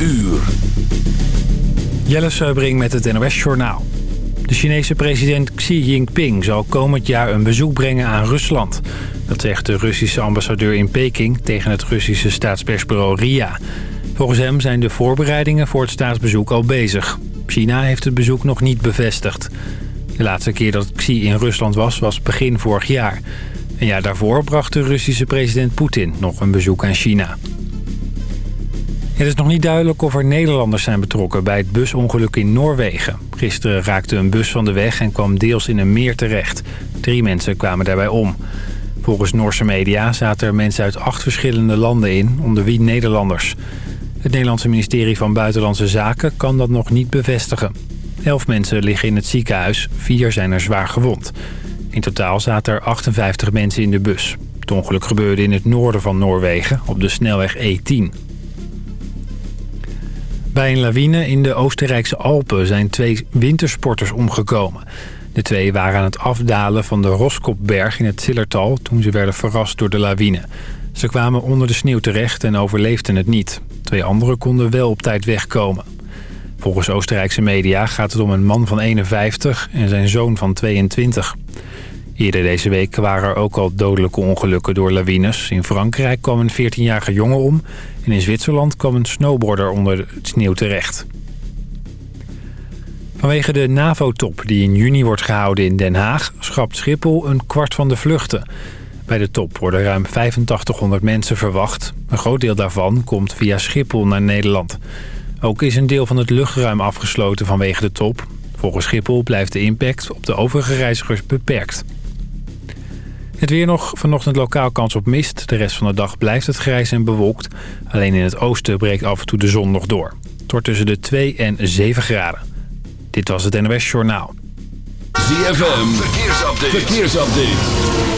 uur. Jelle Seubring met het NOS Journaal. De Chinese president Xi Jinping zal komend jaar een bezoek brengen aan Rusland. Dat zegt de Russische ambassadeur in Peking tegen het Russische staatspersbureau RIA. Volgens hem zijn de voorbereidingen voor het staatsbezoek al bezig. China heeft het bezoek nog niet bevestigd. De laatste keer dat Xi in Rusland was, was begin vorig jaar. Een jaar daarvoor bracht de Russische president Poetin nog een bezoek aan China. Het is nog niet duidelijk of er Nederlanders zijn betrokken bij het busongeluk in Noorwegen. Gisteren raakte een bus van de weg en kwam deels in een meer terecht. Drie mensen kwamen daarbij om. Volgens Noorse media zaten er mensen uit acht verschillende landen in, onder wie Nederlanders. Het Nederlandse ministerie van Buitenlandse Zaken kan dat nog niet bevestigen. Elf mensen liggen in het ziekenhuis, vier zijn er zwaar gewond. In totaal zaten er 58 mensen in de bus. Het ongeluk gebeurde in het noorden van Noorwegen, op de snelweg E10. Bij een lawine in de Oostenrijkse Alpen zijn twee wintersporters omgekomen. De twee waren aan het afdalen van de Roskopberg in het Zillertal... toen ze werden verrast door de lawine. Ze kwamen onder de sneeuw terecht en overleefden het niet. Twee anderen konden wel op tijd wegkomen. Volgens Oostenrijkse media gaat het om een man van 51 en zijn zoon van 22. Eerder deze week waren er ook al dodelijke ongelukken door lawines. In Frankrijk kwam een 14-jarige jongen om... en in Zwitserland kwam een snowboarder onder het sneeuw terecht. Vanwege de NAVO-top die in juni wordt gehouden in Den Haag... schrapt Schiphol een kwart van de vluchten. Bij de top worden ruim 8500 mensen verwacht. Een groot deel daarvan komt via Schiphol naar Nederland. Ook is een deel van het luchtruim afgesloten vanwege de top. Volgens Schiphol blijft de impact op de overige reizigers beperkt. Het weer nog. Vanochtend lokaal kans op mist. De rest van de dag blijft het grijs en bewolkt. Alleen in het oosten breekt af en toe de zon nog door. Wordt tussen de 2 en 7 graden. Dit was het NOS Journaal. ZFM. Verkeersupdate. Verkeersupdate.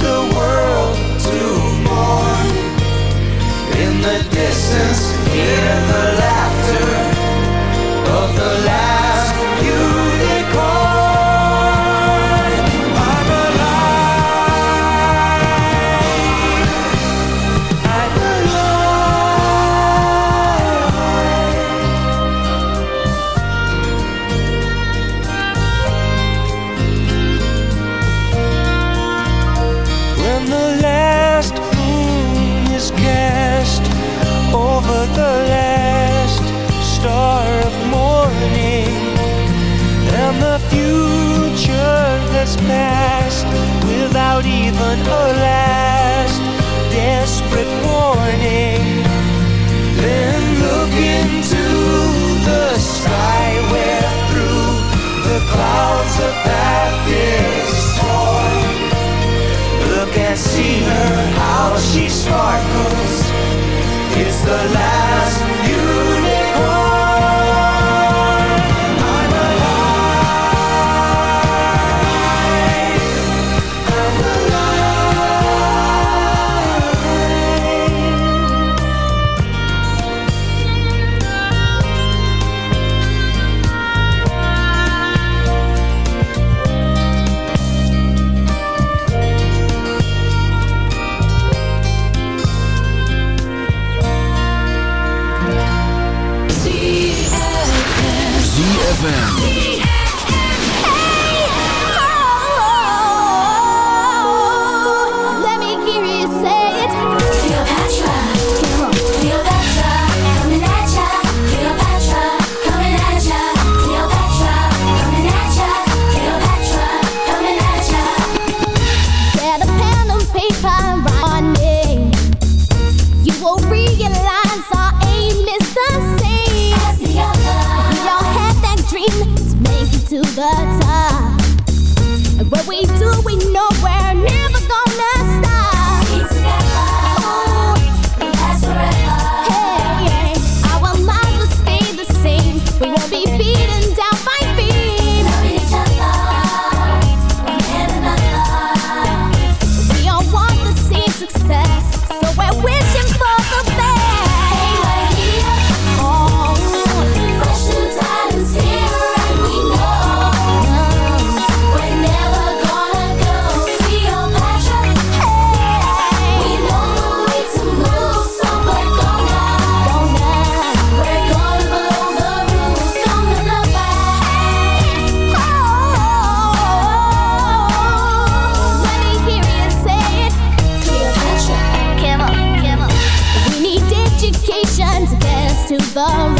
The world to mourn. In the distance,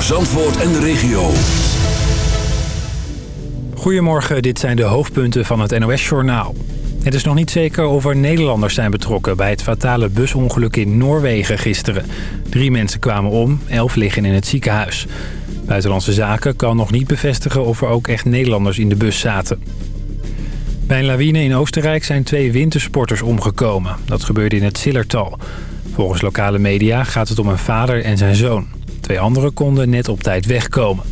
Voor Zandvoort en de regio. Goedemorgen, dit zijn de hoofdpunten van het NOS-journaal. Het is nog niet zeker of er Nederlanders zijn betrokken... bij het fatale busongeluk in Noorwegen gisteren. Drie mensen kwamen om, elf liggen in het ziekenhuis. Buitenlandse Zaken kan nog niet bevestigen of er ook echt Nederlanders in de bus zaten. Bij een lawine in Oostenrijk zijn twee wintersporters omgekomen. Dat gebeurde in het Zillertal. Volgens lokale media gaat het om een vader en zijn zoon. Twee anderen konden net op tijd wegkomen.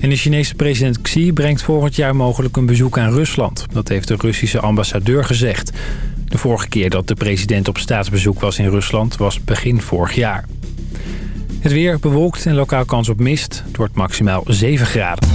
En de Chinese president Xi brengt volgend jaar mogelijk een bezoek aan Rusland. Dat heeft de Russische ambassadeur gezegd. De vorige keer dat de president op staatsbezoek was in Rusland was begin vorig jaar. Het weer bewolkt en lokaal kans op mist. Het wordt maximaal 7 graden.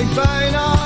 ik bijna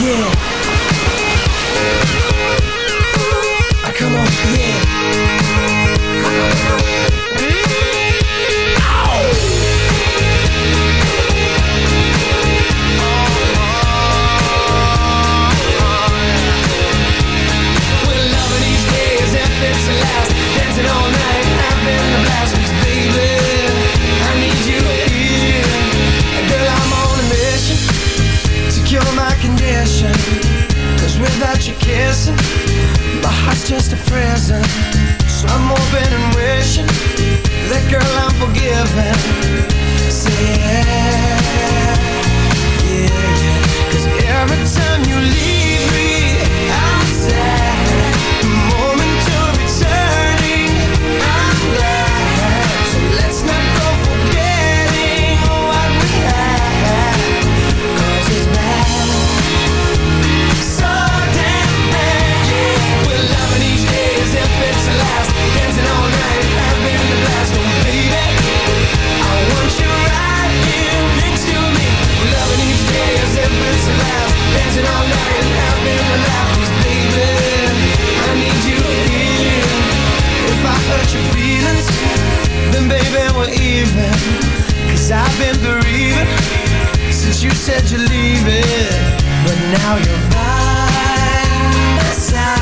Yeah. prison So I'm hoping and wishing That girl I'm forgiven Say yeah, yeah. Cause every time you leave I've been bereaving Since you said you're leaving But now you're by my side.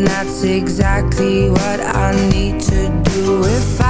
And that's exactly what I need to do. If I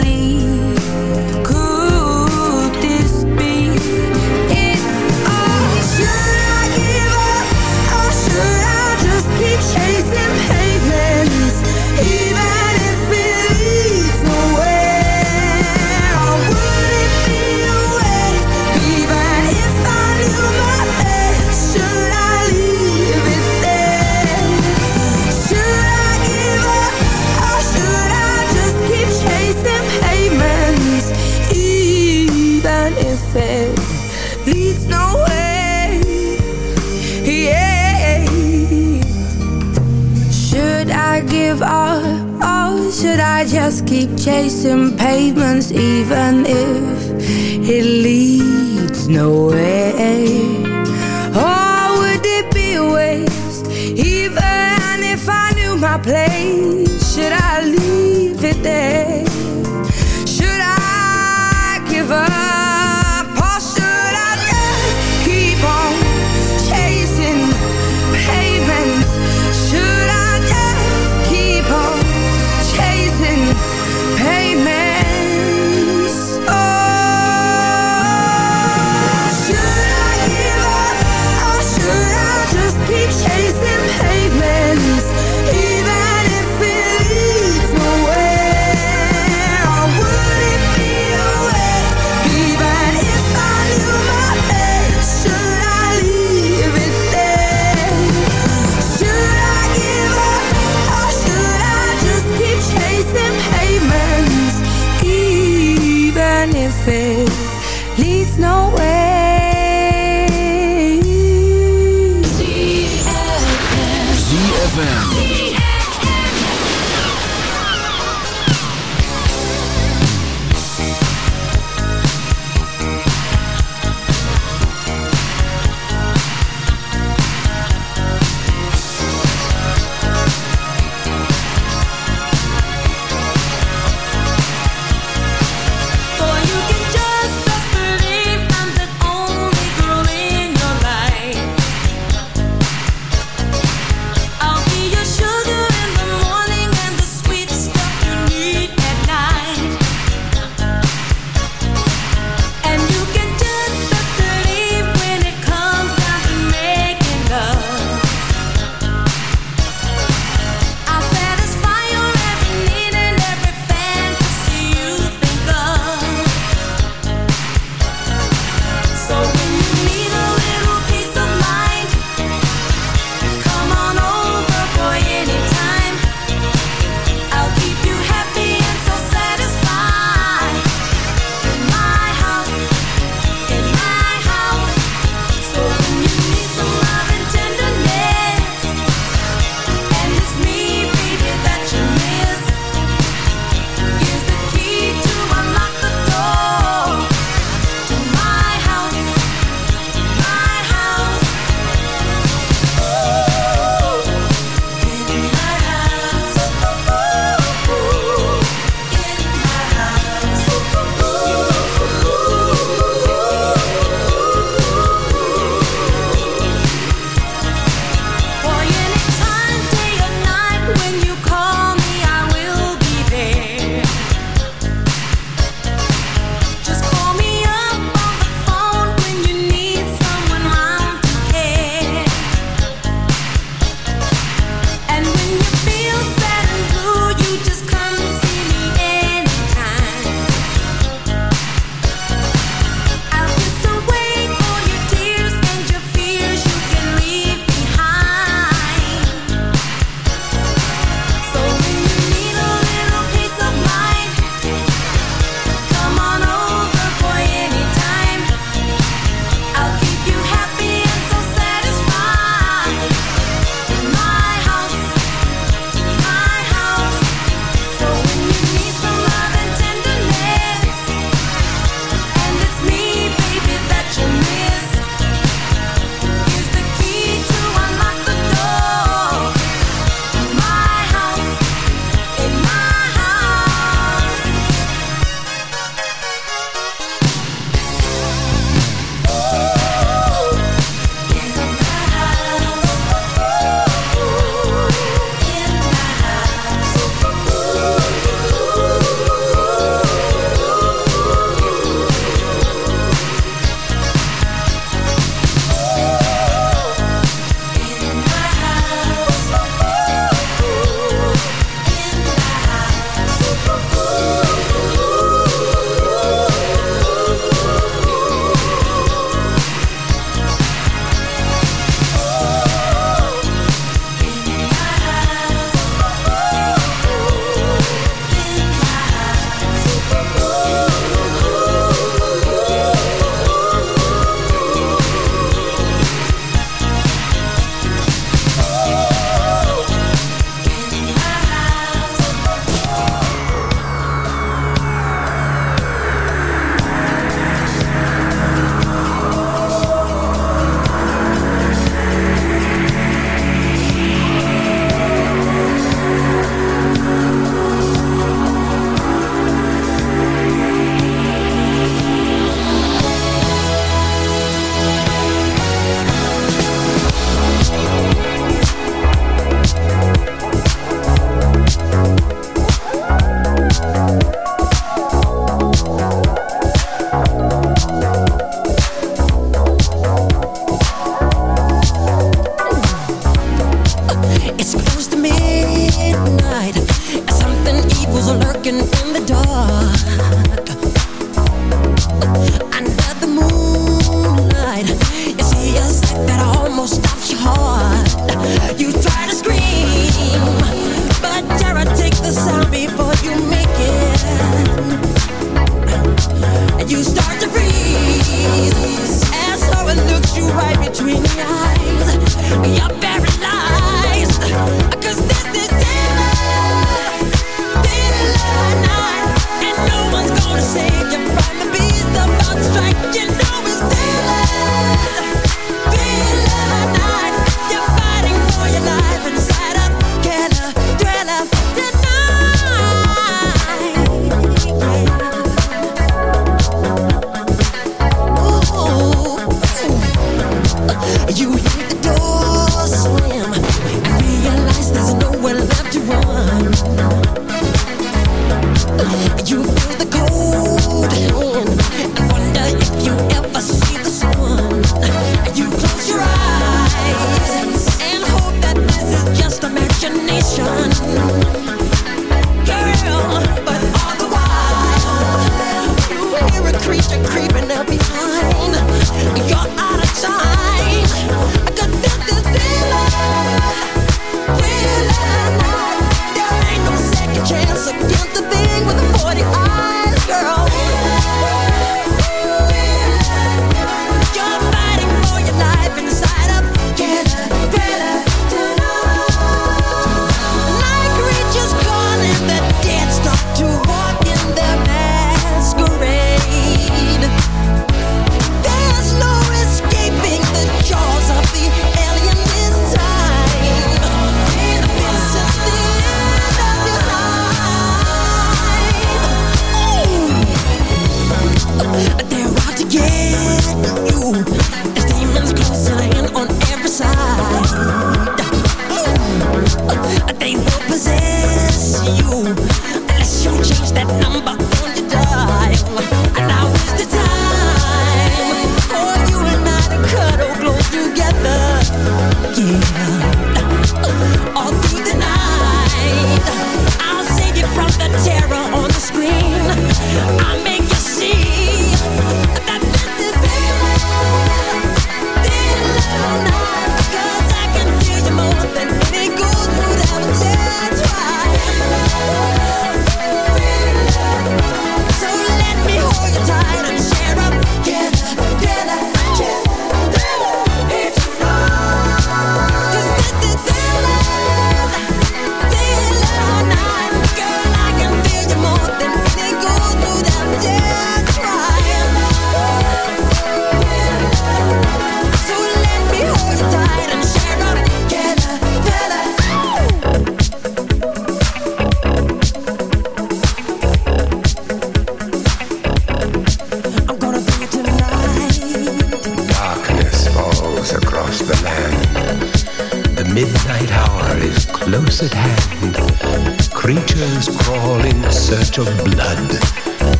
ZFM.